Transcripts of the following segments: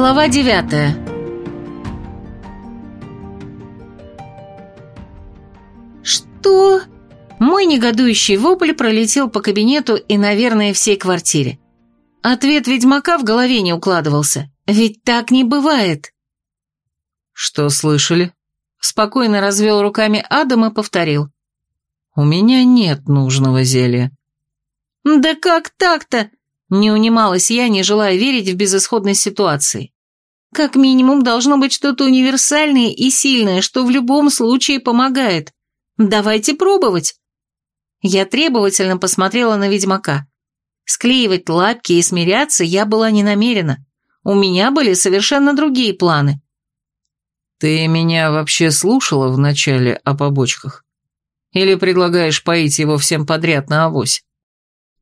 Глава девятая «Что?» Мой негодующий вопль пролетел по кабинету и, наверное, всей квартире. Ответ ведьмака в голове не укладывался. Ведь так не бывает. «Что слышали?» Спокойно развел руками Адам и повторил. «У меня нет нужного зелья». «Да как так-то?» Не унималась я, не желая верить в безысходность ситуации. Как минимум должно быть что-то универсальное и сильное, что в любом случае помогает. Давайте пробовать. Я требовательно посмотрела на ведьмака. Склеивать лапки и смиряться я была не намерена. У меня были совершенно другие планы. «Ты меня вообще слушала в начале о побочках? Или предлагаешь поить его всем подряд на авось?»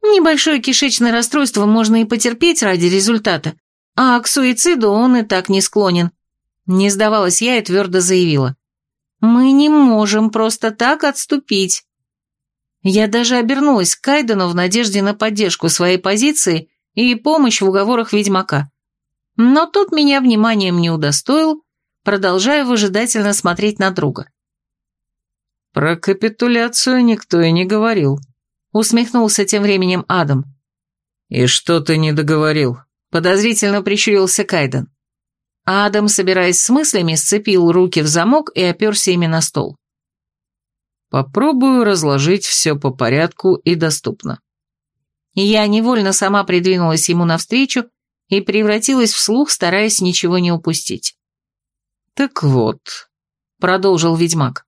Небольшое кишечное расстройство можно и потерпеть ради результата, а к суициду он и так не склонен. Не сдавалась я и твердо заявила. Мы не можем просто так отступить. Я даже обернулась к Кайдену в надежде на поддержку своей позиции и помощь в уговорах ведьмака. Но тот меня вниманием не удостоил, продолжая выжидательно смотреть на друга. «Про капитуляцию никто и не говорил», — усмехнулся тем временем Адам. «И что ты не договорил?» — подозрительно прищурился Кайден. Адам, собираясь с мыслями, сцепил руки в замок и оперся ими на стол. «Попробую разложить все по порядку и доступно». Я невольно сама придвинулась ему навстречу и превратилась в слух, стараясь ничего не упустить. «Так вот», — продолжил ведьмак,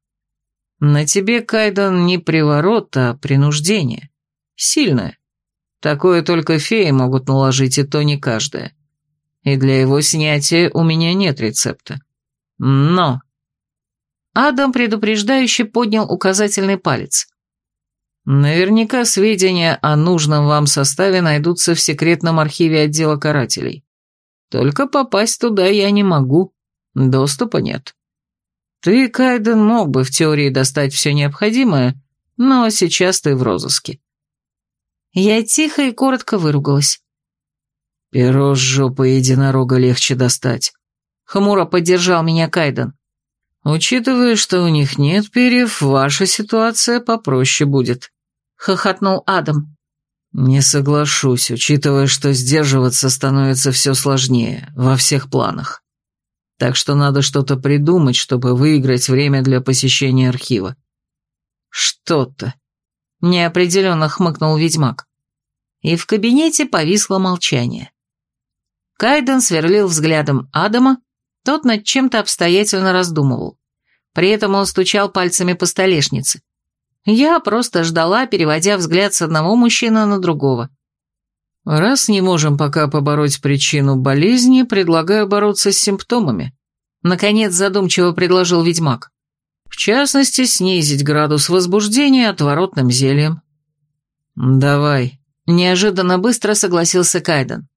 на тебе, Кайден, не приворот, а принуждение. Сильное. Такое только феи могут наложить, и то не каждая. И для его снятия у меня нет рецепта. Но... Адам предупреждающе поднял указательный палец. Наверняка сведения о нужном вам составе найдутся в секретном архиве отдела карателей. Только попасть туда я не могу. Доступа нет. Ты, Кайден, мог бы в теории достать все необходимое, но сейчас ты в розыске. Я тихо и коротко выругалась. Перо с жопы единорога легче достать. Хмуро поддержал меня Кайден. Учитывая, что у них нет перьев, ваша ситуация попроще будет. Хохотнул Адам. Не соглашусь, учитывая, что сдерживаться становится все сложнее, во всех планах. Так что надо что-то придумать, чтобы выиграть время для посещения архива. Что-то. Неопределенно хмыкнул ведьмак. И в кабинете повисло молчание. Кайден сверлил взглядом Адама, тот над чем-то обстоятельно раздумывал. При этом он стучал пальцами по столешнице. Я просто ждала, переводя взгляд с одного мужчины на другого. «Раз не можем пока побороть причину болезни, предлагаю бороться с симптомами», — наконец задумчиво предложил ведьмак. «В частности, снизить градус возбуждения отворотным зельем». «Давай», — неожиданно быстро согласился Кайден.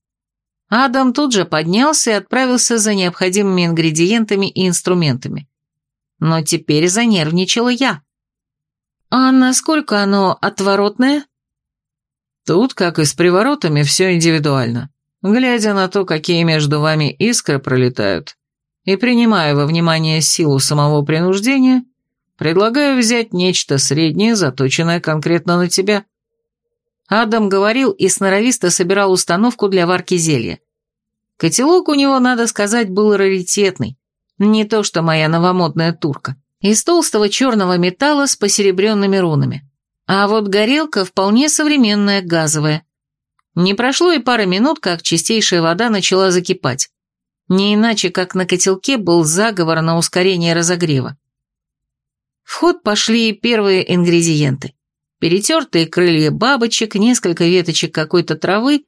Адам тут же поднялся и отправился за необходимыми ингредиентами и инструментами. Но теперь занервничала я. «А насколько оно отворотное?» Тут, как и с приворотами, все индивидуально. Глядя на то, какие между вами искры пролетают, и принимая во внимание силу самого принуждения, предлагаю взять нечто среднее, заточенное конкретно на тебя. Адам говорил и сноровисто собирал установку для варки зелья. Котелок у него, надо сказать, был раритетный, не то что моя новомодная турка, из толстого черного металла с посеребренными рунами. А вот горелка вполне современная, газовая. Не прошло и пары минут, как чистейшая вода начала закипать. Не иначе, как на котелке был заговор на ускорение разогрева. В ход пошли первые ингредиенты. Перетертые крылья бабочек, несколько веточек какой-то травы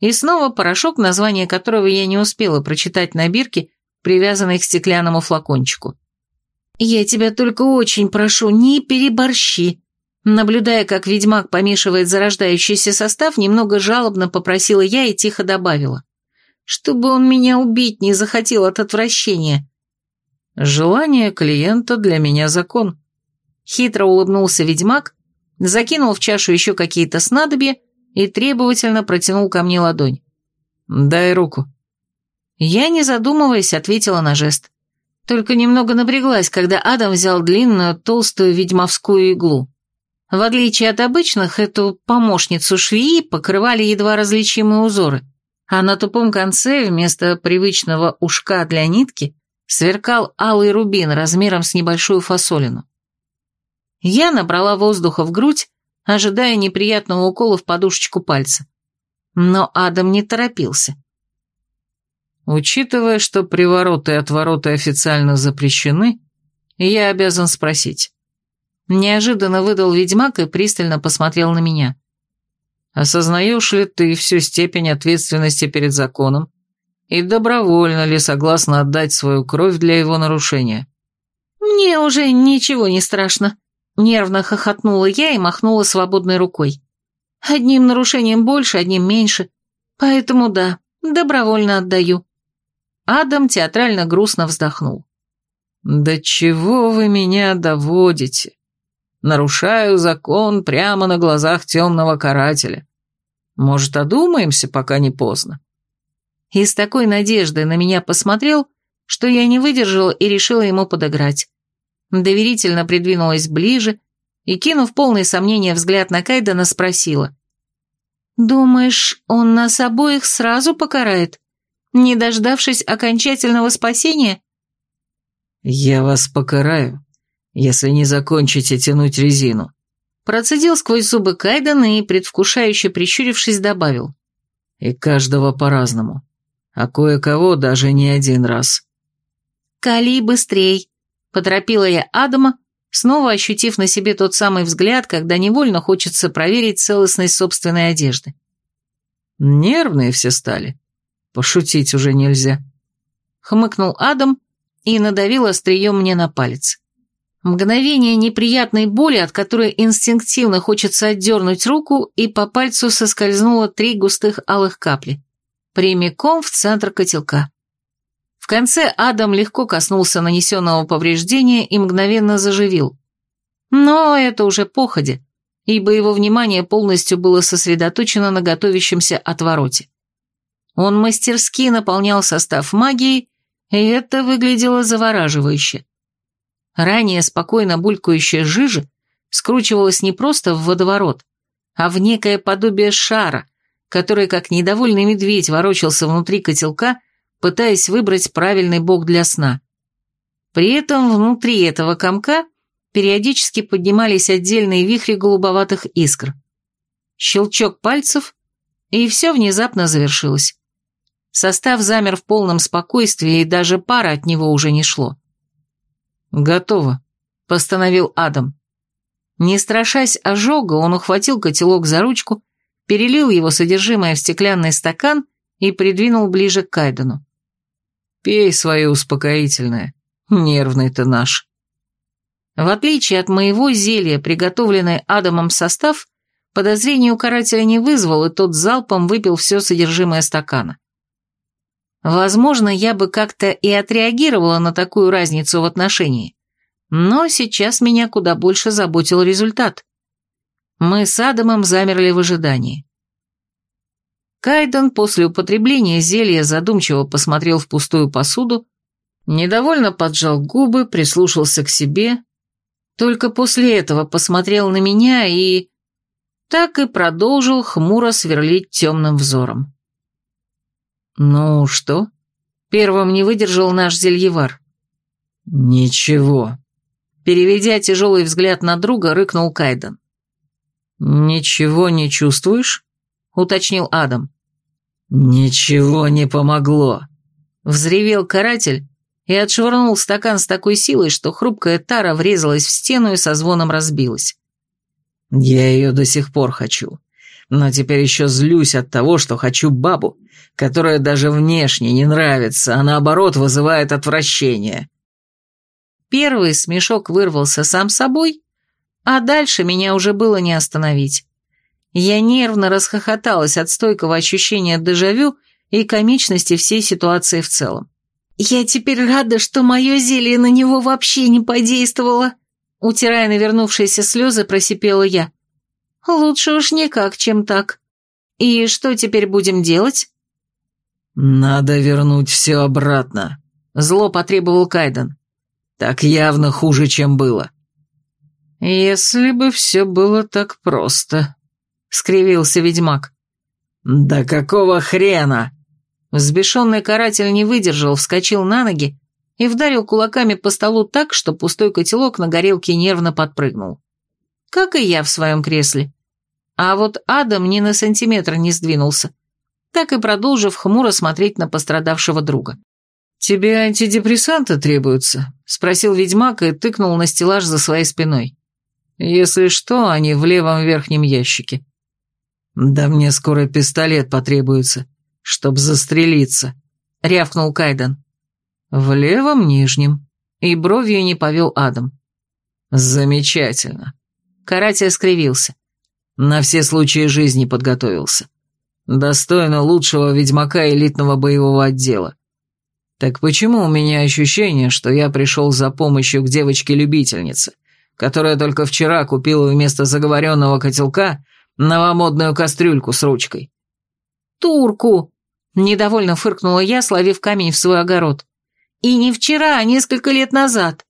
и снова порошок, название которого я не успела прочитать на бирке, привязанной к стеклянному флакончику. «Я тебя только очень прошу, не переборщи», Наблюдая, как ведьмак помешивает зарождающийся состав, немного жалобно попросила я и тихо добавила. Чтобы он меня убить не захотел от отвращения. Желание клиента для меня закон. Хитро улыбнулся ведьмак, закинул в чашу еще какие-то снадобья и требовательно протянул ко мне ладонь. «Дай руку». Я, не задумываясь, ответила на жест. Только немного напряглась, когда Адам взял длинную, толстую ведьмовскую иглу. В отличие от обычных, эту помощницу швеи покрывали едва различимые узоры, а на тупом конце вместо привычного ушка для нитки сверкал алый рубин размером с небольшую фасолину. Я набрала воздуха в грудь, ожидая неприятного укола в подушечку пальца. Но Адам не торопился. Учитывая, что привороты и отвороты официально запрещены, я обязан спросить. Неожиданно выдал ведьмак и пристально посмотрел на меня. Осознаешь ли ты всю степень ответственности перед законом и добровольно ли согласна отдать свою кровь для его нарушения? Мне уже ничего не страшно. Нервно хохотнула я и махнула свободной рукой. Одним нарушением больше, одним меньше. Поэтому да, добровольно отдаю. Адам театрально грустно вздохнул. «Да чего вы меня доводите? Нарушаю закон прямо на глазах темного карателя. Может, одумаемся, пока не поздно?» И с такой надеждой на меня посмотрел, что я не выдержала и решила ему подыграть. Доверительно придвинулась ближе и, кинув полное сомнение взгляд на Кайдена, спросила. «Думаешь, он нас обоих сразу покарает?» не дождавшись окончательного спасения? «Я вас покараю, если не закончите тянуть резину», процедил сквозь зубы Кайден и, предвкушающе прищурившись, добавил. «И каждого по-разному, а кое-кого даже не один раз». «Кали быстрей», — поторопила я Адама, снова ощутив на себе тот самый взгляд, когда невольно хочется проверить целостность собственной одежды. «Нервные все стали», Пошутить уже нельзя. Хмыкнул Адам и надавил острием мне на палец. Мгновение неприятной боли, от которой инстинктивно хочется отдернуть руку, и по пальцу соскользнуло три густых алых капли. Прямиком в центр котелка. В конце Адам легко коснулся нанесенного повреждения и мгновенно заживил. Но это уже походе, ибо его внимание полностью было сосредоточено на готовящемся отвороте. Он мастерски наполнял состав магии, и это выглядело завораживающе. Ранее спокойно булькающая жижа скручивалась не просто в водоворот, а в некое подобие шара, который, как недовольный медведь, ворочался внутри котелка, пытаясь выбрать правильный бок для сна. При этом внутри этого комка периодически поднимались отдельные вихри голубоватых искр. Щелчок пальцев, и все внезапно завершилось. Состав замер в полном спокойствии, и даже пара от него уже не шло. «Готово», — постановил Адам. Не страшась ожога, он ухватил котелок за ручку, перелил его содержимое в стеклянный стакан и придвинул ближе к Кайдену. «Пей свое успокоительное, нервный ты наш». В отличие от моего зелья, приготовленный Адамом состав, подозрение у карателя не вызвал, и тот залпом выпил все содержимое стакана. Возможно, я бы как-то и отреагировала на такую разницу в отношении. Но сейчас меня куда больше заботил результат. Мы с Адамом замерли в ожидании. Кайден после употребления зелья задумчиво посмотрел в пустую посуду, недовольно поджал губы, прислушался к себе, только после этого посмотрел на меня и... так и продолжил хмуро сверлить темным взором. «Ну что?» Первым не выдержал наш зельевар. «Ничего». Переведя тяжелый взгляд на друга, рыкнул Кайден. «Ничего не чувствуешь?» — уточнил Адам. «Ничего не помогло», — взревел каратель и отшвырнул стакан с такой силой, что хрупкая тара врезалась в стену и со звоном разбилась. «Я ее до сих пор хочу, но теперь еще злюсь от того, что хочу бабу, которая даже внешне не нравится, а наоборот вызывает отвращение. Первый смешок вырвался сам собой, а дальше меня уже было не остановить. Я нервно расхохоталась от стойкого ощущения дежавю и комичности всей ситуации в целом. «Я теперь рада, что мое зелье на него вообще не подействовало», утирая навернувшиеся слезы, просипела я. «Лучше уж никак, чем так. И что теперь будем делать?» «Надо вернуть все обратно», — зло потребовал Кайден. «Так явно хуже, чем было». «Если бы все было так просто», — скривился ведьмак. «Да какого хрена?» Взбешенный каратель не выдержал, вскочил на ноги и вдарил кулаками по столу так, что пустой котелок на горелке нервно подпрыгнул. Как и я в своем кресле. А вот Адам ни на сантиметр не сдвинулся, так и продолжив хмуро смотреть на пострадавшего друга. «Тебе антидепрессанты требуются?» — спросил ведьмак и тыкнул на стеллаж за своей спиной. «Если что, они в левом верхнем ящике». «Да мне скоро пистолет потребуется, чтоб застрелиться», — рявкнул Кайден. «В левом нижнем», — и бровью не повел Адам. «Замечательно». Каратель скривился. На все случаи жизни подготовился. Достойно лучшего ведьмака элитного боевого отдела. Так почему у меня ощущение, что я пришел за помощью к девочке-любительнице, которая только вчера купила вместо заговоренного котелка новомодную кастрюльку с ручкой? «Турку!» — недовольно фыркнула я, словив камень в свой огород. «И не вчера, а несколько лет назад.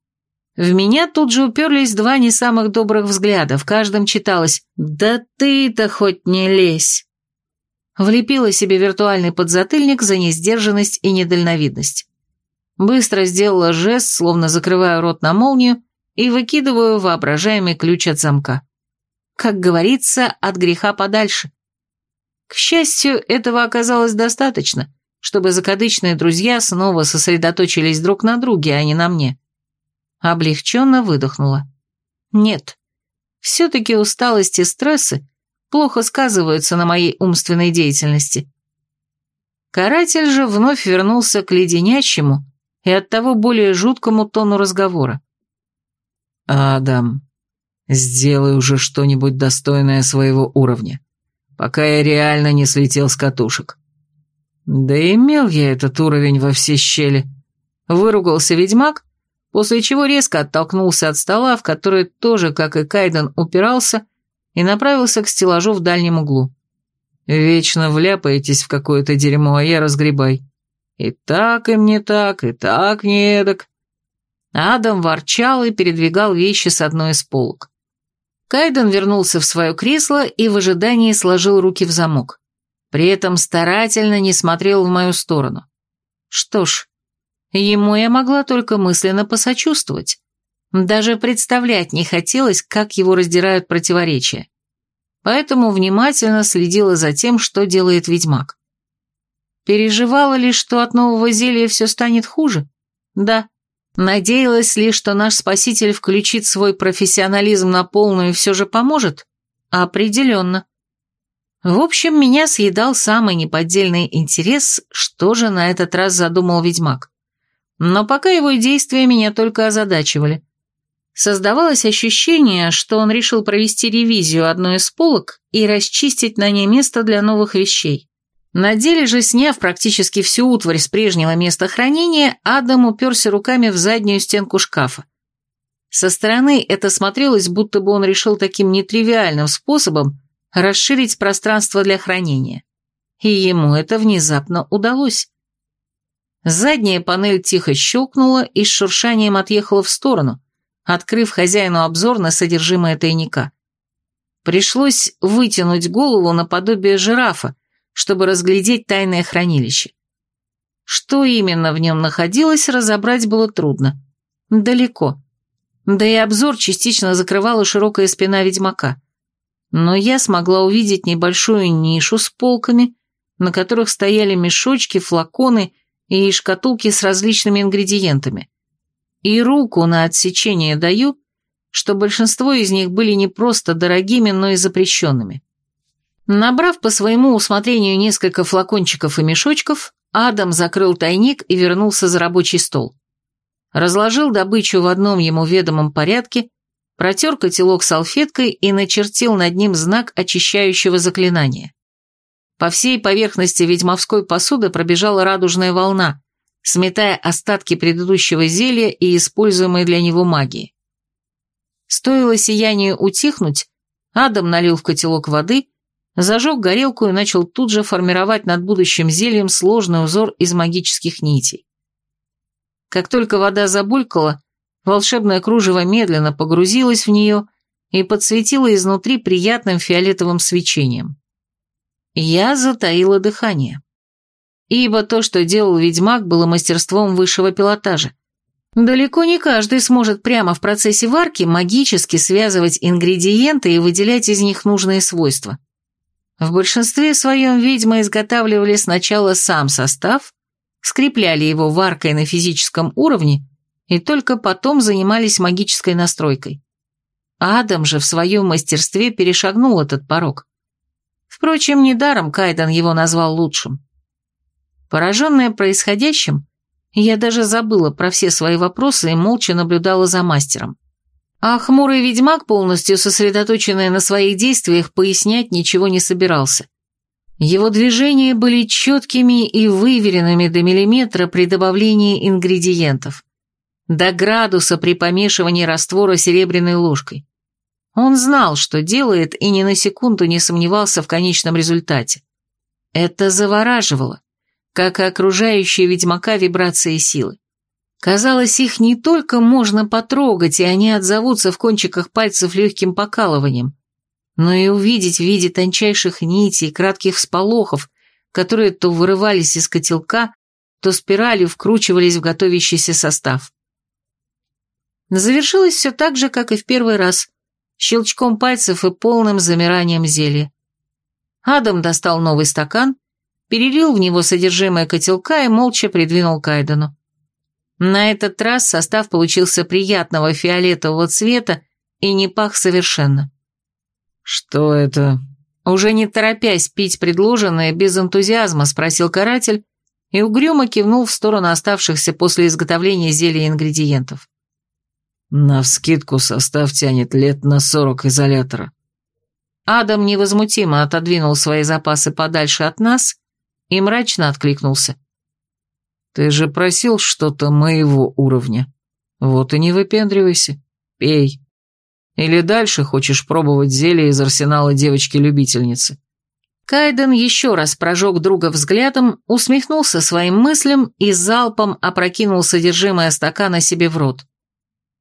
В меня тут же уперлись два не самых добрых взгляда, в каждом читалось «Да ты-то хоть не лезь!». Влепила себе виртуальный подзатыльник за несдержанность и недальновидность. Быстро сделала жест, словно закрываю рот на молнию, и выкидываю воображаемый ключ от замка. Как говорится, от греха подальше. К счастью, этого оказалось достаточно, чтобы закадычные друзья снова сосредоточились друг на друге, а не на мне. Облегченно выдохнула. Нет, все-таки усталость и стрессы плохо сказываются на моей умственной деятельности. Каратель же вновь вернулся к леденящему и оттого более жуткому тону разговора. «Адам, сделай уже что-нибудь достойное своего уровня, пока я реально не слетел с катушек». «Да имел я этот уровень во все щели», — выругался ведьмак после чего резко оттолкнулся от стола, в который тоже, как и Кайден, упирался, и направился к стеллажу в дальнем углу. «Вечно вляпаетесь в какое-то дерьмо, а я разгребай. И так им не так, и так не эдак». Адам ворчал и передвигал вещи с одной из полок. Кайден вернулся в свое кресло и в ожидании сложил руки в замок. При этом старательно не смотрел в мою сторону. Что ж, Ему я могла только мысленно посочувствовать. Даже представлять не хотелось, как его раздирают противоречия. Поэтому внимательно следила за тем, что делает ведьмак. Переживала ли, что от нового зелья все станет хуже? Да. Надеялась ли, что наш спаситель включит свой профессионализм на полную и все же поможет? Определенно. В общем, меня съедал самый неподдельный интерес, что же на этот раз задумал ведьмак. Но пока его действия меня только озадачивали. Создавалось ощущение, что он решил провести ревизию одной из полок и расчистить на ней место для новых вещей. На деле же, сняв практически всю утварь с прежнего места хранения, Адам уперся руками в заднюю стенку шкафа. Со стороны это смотрелось, будто бы он решил таким нетривиальным способом расширить пространство для хранения. И ему это внезапно удалось. Задняя панель тихо щелкнула и с шуршанием отъехала в сторону, открыв хозяину обзор на содержимое тайника. Пришлось вытянуть голову наподобие жирафа, чтобы разглядеть тайное хранилище. Что именно в нем находилось, разобрать было трудно. Далеко. Да и обзор частично закрывала широкая спина ведьмака. Но я смогла увидеть небольшую нишу с полками, на которых стояли мешочки, флаконы и шкатулки с различными ингредиентами. И руку на отсечение даю, что большинство из них были не просто дорогими, но и запрещенными. Набрав по своему усмотрению несколько флакончиков и мешочков, Адам закрыл тайник и вернулся за рабочий стол. Разложил добычу в одном ему ведомом порядке, протер котелок салфеткой и начертил над ним знак очищающего заклинания. По всей поверхности ведьмовской посуды пробежала радужная волна, сметая остатки предыдущего зелья и используемой для него магии. Стоило сиянию утихнуть, Адам налил в котелок воды, зажег горелку и начал тут же формировать над будущим зельем сложный узор из магических нитей. Как только вода забулькала, волшебное кружево медленно погрузилось в нее и подсветило изнутри приятным фиолетовым свечением. Я затаила дыхание. Ибо то, что делал ведьмак, было мастерством высшего пилотажа. Далеко не каждый сможет прямо в процессе варки магически связывать ингредиенты и выделять из них нужные свойства. В большинстве своем ведьмы изготавливали сначала сам состав, скрепляли его варкой на физическом уровне и только потом занимались магической настройкой. Адам же в своем мастерстве перешагнул этот порог. Впрочем, недаром Кайден его назвал лучшим. Пораженная происходящим, я даже забыла про все свои вопросы и молча наблюдала за мастером. А хмурый ведьмак, полностью сосредоточенный на своих действиях, пояснять ничего не собирался. Его движения были четкими и выверенными до миллиметра при добавлении ингредиентов. До градуса при помешивании раствора серебряной ложкой. Он знал, что делает, и ни на секунду не сомневался в конечном результате. Это завораживало, как и окружающие ведьмака вибрации силы. Казалось, их не только можно потрогать, и они отзовутся в кончиках пальцев легким покалыванием, но и увидеть в виде тончайших нитей, кратких всполохов, которые то вырывались из котелка, то спиралью вкручивались в готовящийся состав. Завершилось все так же, как и в первый раз, щелчком пальцев и полным замиранием зелья. Адам достал новый стакан, перелил в него содержимое котелка и молча придвинул к Айдену. На этот раз состав получился приятного фиолетового цвета и не пах совершенно. «Что это?» Уже не торопясь пить предложенное, без энтузиазма спросил каратель и угрюмо кивнул в сторону оставшихся после изготовления зелья ингредиентов. «Навскидку состав тянет лет на сорок изолятора». Адам невозмутимо отодвинул свои запасы подальше от нас и мрачно откликнулся. Ты же просил что-то моего уровня. Вот и не выпендривайся. Пей. Или дальше хочешь пробовать зелье из арсенала девочки-любительницы?» Кайден еще раз прожег друга взглядом, усмехнулся своим мыслям и залпом опрокинул содержимое стакана себе в рот.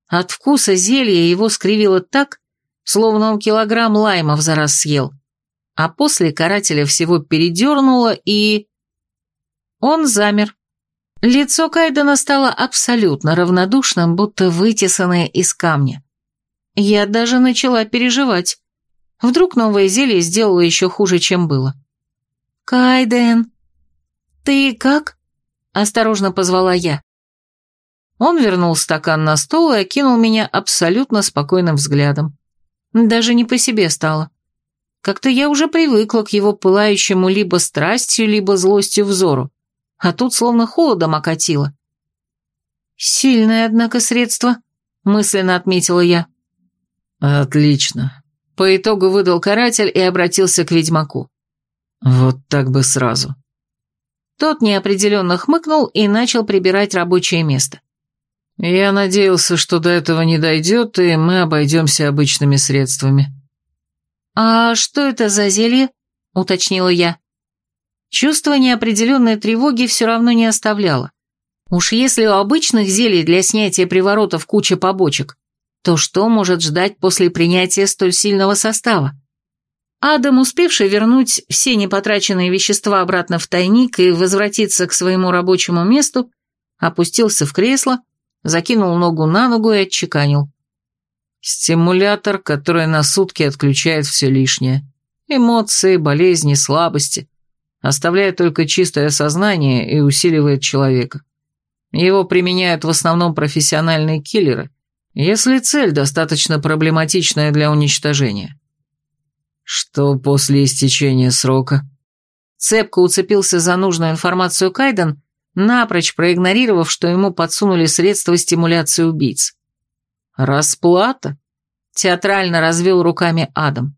От вкуса зелья его скривило так, словно он килограмм лаймов за раз съел. А после карателя всего передернуло и... Он замер, Лицо Кайдена стало абсолютно равнодушным, будто вытесанное из камня. Я даже начала переживать. Вдруг новое зелье сделало еще хуже, чем было. «Кайден, ты как?» – осторожно позвала я. Он вернул стакан на стол и окинул меня абсолютно спокойным взглядом. Даже не по себе стало. Как-то я уже привыкла к его пылающему либо страстью, либо злостью взору а тут словно холодом окатило. «Сильное, однако, средство», — мысленно отметила я. «Отлично», — по итогу выдал каратель и обратился к ведьмаку. «Вот так бы сразу». Тот неопределенно хмыкнул и начал прибирать рабочее место. «Я надеялся, что до этого не дойдет, и мы обойдемся обычными средствами». «А что это за зелье?» — уточнила я. Чувство неопределенной тревоги все равно не оставляло. Уж если у обычных зелий для снятия приворотов куча побочек, то что может ждать после принятия столь сильного состава? Адам, успевший вернуть все непотраченные вещества обратно в тайник и возвратиться к своему рабочему месту, опустился в кресло, закинул ногу на ногу и отчеканил. Стимулятор, который на сутки отключает все лишнее. Эмоции, болезни, слабости оставляет только чистое сознание и усиливает человека. Его применяют в основном профессиональные киллеры, если цель достаточно проблематичная для уничтожения. Что после истечения срока? Цепко уцепился за нужную информацию Кайден, напрочь проигнорировав, что ему подсунули средства стимуляции убийц. «Расплата?» — театрально развел руками Адам.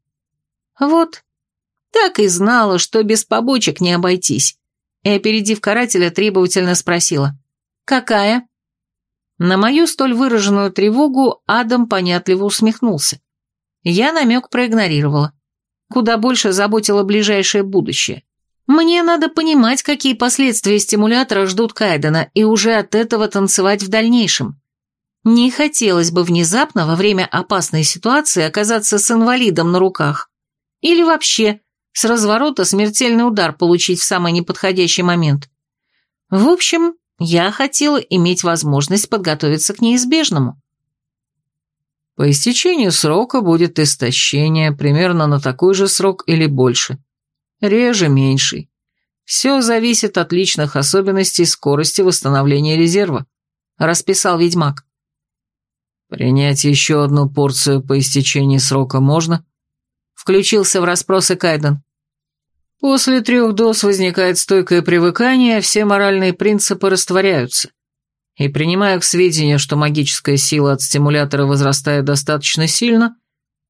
«Вот, так и знала, что без побочек не обойтись. И, опередив карателя, требовательно спросила. «Какая?» На мою столь выраженную тревогу Адам понятливо усмехнулся. Я намек проигнорировала. Куда больше заботило ближайшее будущее. Мне надо понимать, какие последствия стимулятора ждут Кайдена, и уже от этого танцевать в дальнейшем. Не хотелось бы внезапно во время опасной ситуации оказаться с инвалидом на руках. Или вообще с разворота смертельный удар получить в самый неподходящий момент. В общем, я хотела иметь возможность подготовиться к неизбежному. По истечению срока будет истощение примерно на такой же срок или больше реже меньший. Все зависит от личных особенностей скорости восстановления резерва», — расписал ведьмак. «Принять еще одну порцию по истечении срока можно?» Включился в расспросы Кайден. После трех доз возникает стойкое привыкание, все моральные принципы растворяются. И принимая к сведению, что магическая сила от стимулятора возрастает достаточно сильно,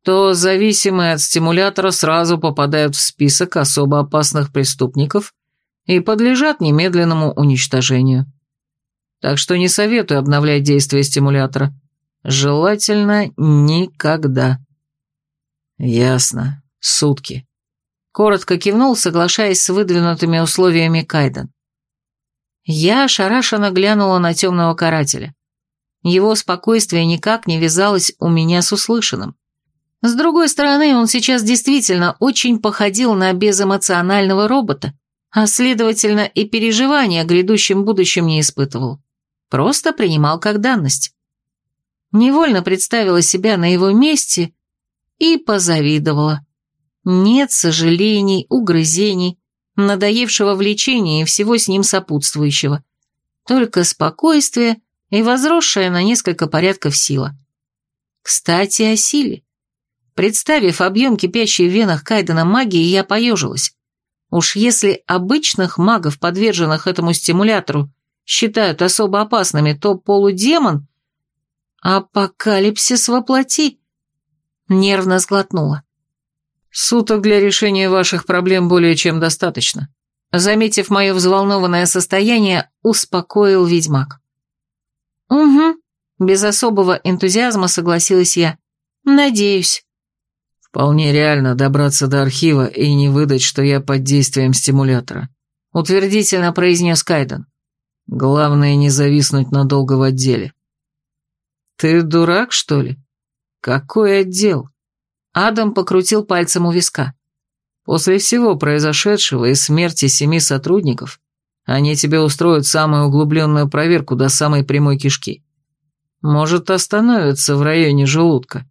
то зависимые от стимулятора сразу попадают в список особо опасных преступников и подлежат немедленному уничтожению. Так что не советую обновлять действие стимулятора. Желательно никогда. Ясно. Сутки. Коротко кивнул, соглашаясь с выдвинутыми условиями Кайден. Я ошарашенно глянула на темного карателя. Его спокойствие никак не вязалось у меня с услышанным. С другой стороны, он сейчас действительно очень походил на безэмоционального робота, а следовательно и переживания о грядущем будущем не испытывал. Просто принимал как данность. Невольно представила себя на его месте и позавидовала. Нет сожалений, угрызений, надоевшего влечения и всего с ним сопутствующего. Только спокойствие и возросшая на несколько порядков сила. Кстати, о силе. Представив объем кипящей в венах Кайдена магии, я поежилась. Уж если обычных магов, подверженных этому стимулятору, считают особо опасными, то полудемон... Апокалипсис воплоти. Нервно сглотнула. Суток для решения ваших проблем более чем достаточно. Заметив мое взволнованное состояние, успокоил ведьмак. Угу, без особого энтузиазма согласилась я. Надеюсь. Вполне реально добраться до архива и не выдать, что я под действием стимулятора. Утвердительно произнес Кайден. Главное не зависнуть надолго в отделе. Ты дурак, что ли? Какой отдел? Адам покрутил пальцем у виска. После всего произошедшего и смерти семи сотрудников, они тебе устроят самую углубленную проверку до самой прямой кишки. Может, остановятся в районе желудка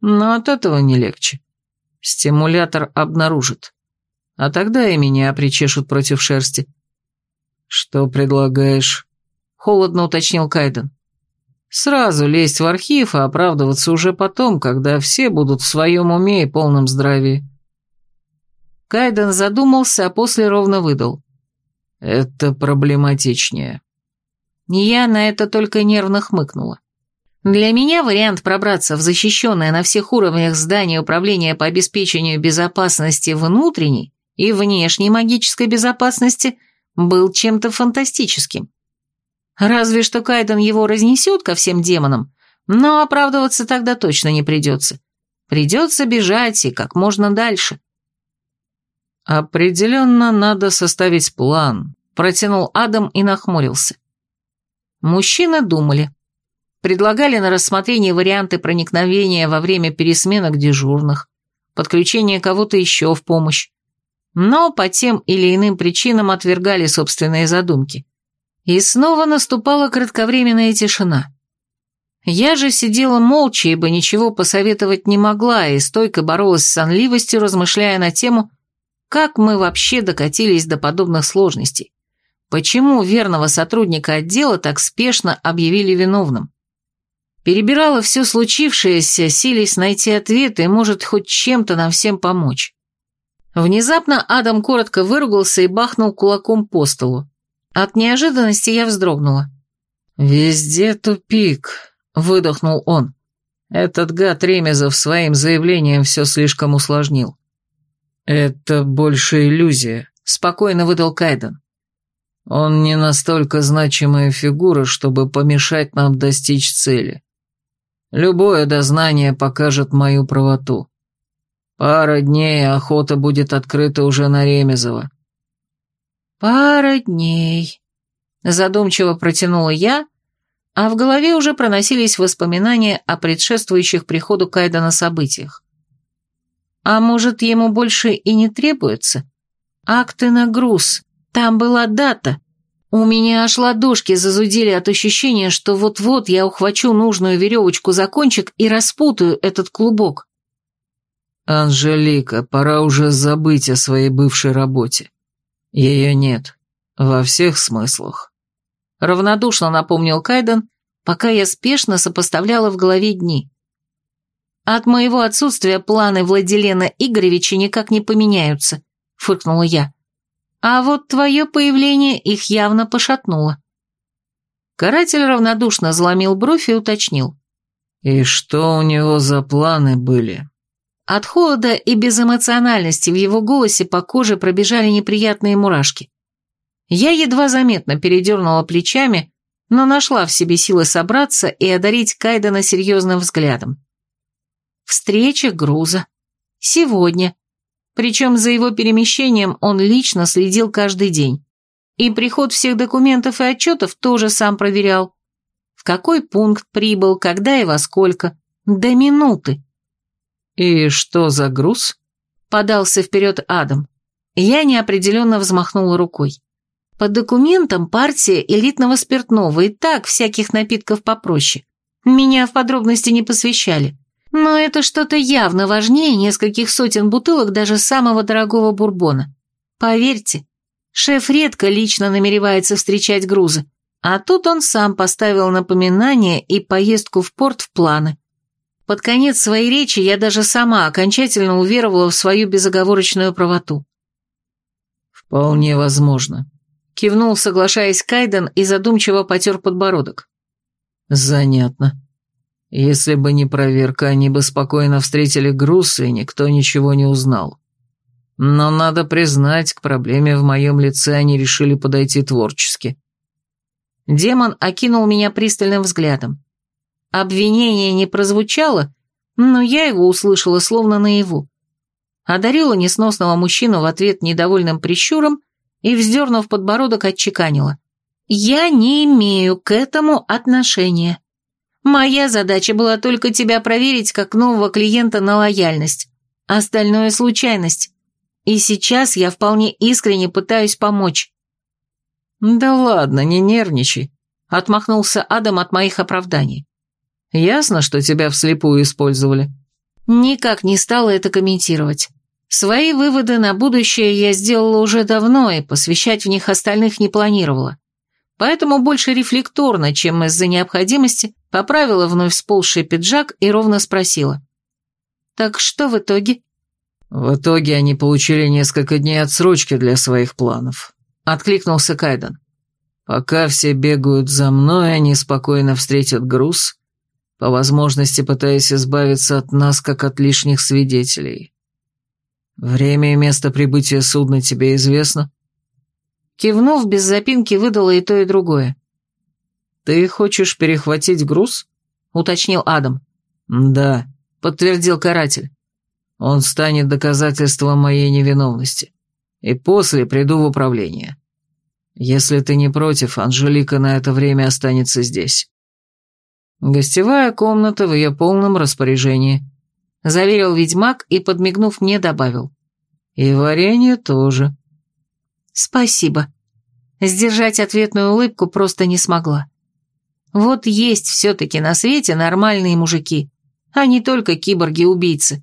но от этого не легче. Стимулятор обнаружит. А тогда и меня причешут против шерсти. «Что предлагаешь?» — холодно уточнил Кайден. «Сразу лезть в архив, а оправдываться уже потом, когда все будут в своем уме и полном здравии». Кайден задумался, а после ровно выдал. «Это проблематичнее». Я на это только нервно хмыкнула. Для меня вариант пробраться в защищенное на всех уровнях здание управления по обеспечению безопасности внутренней и внешней магической безопасности был чем-то фантастическим. Разве что Кайден его разнесет ко всем демонам, но оправдываться тогда точно не придется. Придется бежать и как можно дальше. «Определенно надо составить план», — протянул Адам и нахмурился. Мужчины думали предлагали на рассмотрение варианты проникновения во время пересменок дежурных, подключение кого-то еще в помощь, но по тем или иным причинам отвергали собственные задумки. И снова наступала кратковременная тишина. Я же сидела молча, ибо ничего посоветовать не могла и стойко боролась с сонливостью, размышляя на тему, как мы вообще докатились до подобных сложностей. Почему верного сотрудника отдела так спешно объявили виновным? Перебирала все случившееся, силясь найти ответ и, может, хоть чем-то нам всем помочь. Внезапно Адам коротко выругался и бахнул кулаком по столу. От неожиданности я вздрогнула. «Везде тупик», — выдохнул он. Этот гад Ремезов своим заявлением все слишком усложнил. «Это больше иллюзия», — спокойно выдал Кайден. «Он не настолько значимая фигура, чтобы помешать нам достичь цели. Любое дознание покажет мою правоту. Пара дней, охота будет открыта уже на Ремезово. Пара дней. Задумчиво протянула я, а в голове уже проносились воспоминания о предшествующих приходу Кайдана событиях. А может, ему больше и не требуется? Акты на груз. Там была дата. У меня аж ладошки зазудили от ощущения, что вот-вот я ухвачу нужную веревочку за кончик и распутаю этот клубок. «Анжелика, пора уже забыть о своей бывшей работе. Ее нет. Во всех смыслах». Равнодушно напомнил Кайден, пока я спешно сопоставляла в голове дни. «От моего отсутствия планы Владилена Игоревича никак не поменяются», — фыркнула я. А вот твое появление их явно пошатнуло. Каратель равнодушно заломил бровь и уточнил. «И что у него за планы были?» От холода и безэмоциональности в его голосе по коже пробежали неприятные мурашки. Я едва заметно передернула плечами, но нашла в себе силы собраться и одарить Кайдена серьезным взглядом. Встреча груза. Сегодня. Причем за его перемещением он лично следил каждый день. И приход всех документов и отчетов тоже сам проверял. В какой пункт прибыл, когда и во сколько. До минуты. «И что за груз?» Подался вперед Адам. Я неопределенно взмахнула рукой. По документам партия элитного спиртного и так всяких напитков попроще. Меня в подробности не посвящали. Но это что-то явно важнее нескольких сотен бутылок даже самого дорогого бурбона. Поверьте, шеф редко лично намеревается встречать грузы, а тут он сам поставил напоминание и поездку в порт в планы. Под конец своей речи я даже сама окончательно уверовала в свою безоговорочную правоту. «Вполне возможно», — кивнул, соглашаясь Кайден и задумчиво потер подбородок. «Занятно. Если бы не проверка, они бы спокойно встретили груз, и никто ничего не узнал. Но надо признать, к проблеме в моем лице они решили подойти творчески. Демон окинул меня пристальным взглядом. Обвинение не прозвучало, но я его услышала словно наяву. Одарила несносного мужчину в ответ недовольным прищуром и, вздернув подбородок, отчеканила. «Я не имею к этому отношения». Моя задача была только тебя проверить как нового клиента на лояльность. Остальное – случайность. И сейчас я вполне искренне пытаюсь помочь». «Да ладно, не нервничай», – отмахнулся Адам от моих оправданий. «Ясно, что тебя вслепую использовали». Никак не стала это комментировать. Свои выводы на будущее я сделала уже давно и посвящать в них остальных не планировала. Поэтому больше рефлекторно, чем из-за необходимости, поправила вновь сползший пиджак и ровно спросила. «Так что в итоге?» «В итоге они получили несколько дней отсрочки для своих планов», — откликнулся Кайден. «Пока все бегают за мной, они спокойно встретят груз, по возможности пытаясь избавиться от нас, как от лишних свидетелей. Время и место прибытия судна тебе известно?» Кивнув, без запинки выдала и то, и другое. «Ты хочешь перехватить груз?» — уточнил Адам. «Да», — подтвердил каратель. «Он станет доказательством моей невиновности. И после приду в управление. Если ты не против, Анжелика на это время останется здесь». «Гостевая комната в ее полном распоряжении», — заверил ведьмак и, подмигнув мне, добавил. «И варенье тоже». «Спасибо». Сдержать ответную улыбку просто не смогла. Вот есть все-таки на свете нормальные мужики, а не только киборги-убийцы.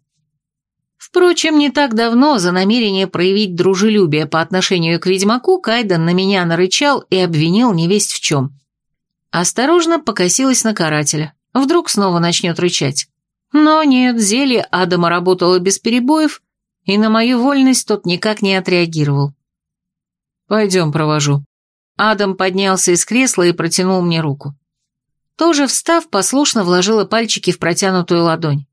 Впрочем, не так давно за намерение проявить дружелюбие по отношению к ведьмаку Кайден на меня нарычал и обвинил невесть в чем. Осторожно покосилась на карателя. Вдруг снова начнет рычать. Но нет, зелье Адама работало без перебоев, и на мою вольность тот никак не отреагировал. «Пойдем, провожу». Адам поднялся из кресла и протянул мне руку. Тоже встав, послушно вложила пальчики в протянутую ладонь.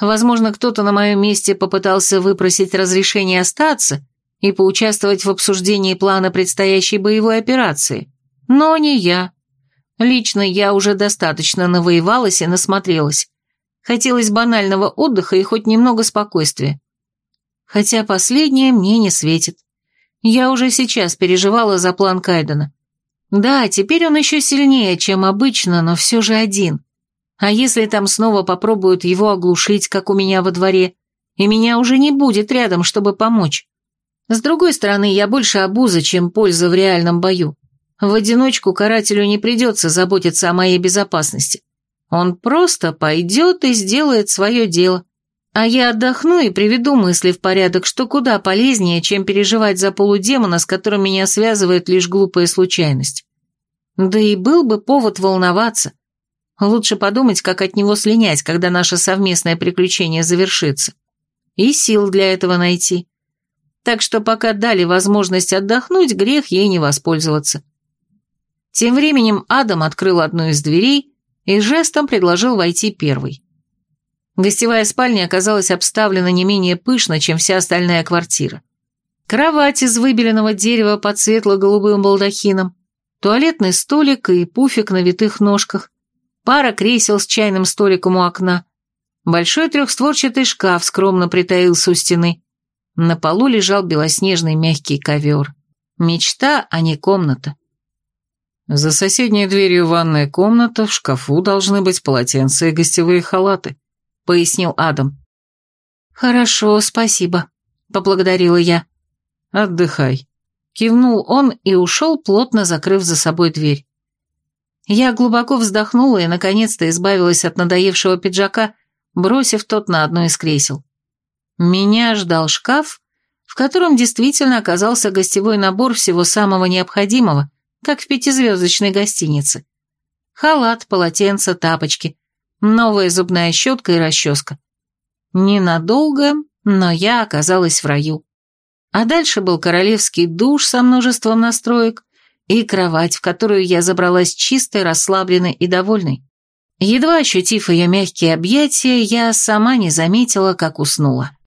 Возможно, кто-то на моем месте попытался выпросить разрешение остаться и поучаствовать в обсуждении плана предстоящей боевой операции. Но не я. Лично я уже достаточно навоевалась и насмотрелась. Хотелось банального отдыха и хоть немного спокойствия. Хотя последнее мне не светит. Я уже сейчас переживала за план Кайдена. Да, теперь он еще сильнее, чем обычно, но все же один. А если там снова попробуют его оглушить, как у меня во дворе, и меня уже не будет рядом, чтобы помочь? С другой стороны, я больше обуза, чем польза в реальном бою. В одиночку карателю не придется заботиться о моей безопасности. Он просто пойдет и сделает свое дело. А я отдохну и приведу мысли в порядок, что куда полезнее, чем переживать за полудемона, с которым меня связывает лишь глупая случайность. Да и был бы повод волноваться. Лучше подумать, как от него слинять, когда наше совместное приключение завершится. И сил для этого найти. Так что пока дали возможность отдохнуть, грех ей не воспользоваться. Тем временем Адам открыл одну из дверей и жестом предложил войти первый. Гостевая спальня оказалась обставлена не менее пышно, чем вся остальная квартира. Кровать из выбеленного дерева под светло-голубым балдахином, туалетный столик и пуфик на витых ножках, пара кресел с чайным столиком у окна, большой трехстворчатый шкаф скромно притаился у стены. На полу лежал белоснежный мягкий ковер. Мечта, а не комната. За соседней дверью ванная комната, в шкафу должны быть полотенца и гостевые халаты. — пояснил Адам. «Хорошо, спасибо», — поблагодарила я. «Отдыхай», — кивнул он и ушел, плотно закрыв за собой дверь. Я глубоко вздохнула и, наконец-то, избавилась от надоевшего пиджака, бросив тот на одно из кресел. Меня ждал шкаф, в котором действительно оказался гостевой набор всего самого необходимого, как в пятизвездочной гостинице. Халат, полотенце, тапочки, новая зубная щетка и расческа. Ненадолго, но я оказалась в раю. А дальше был королевский душ со множеством настроек и кровать, в которую я забралась чистой, расслабленной и довольной. Едва ощутив ее мягкие объятия, я сама не заметила, как уснула.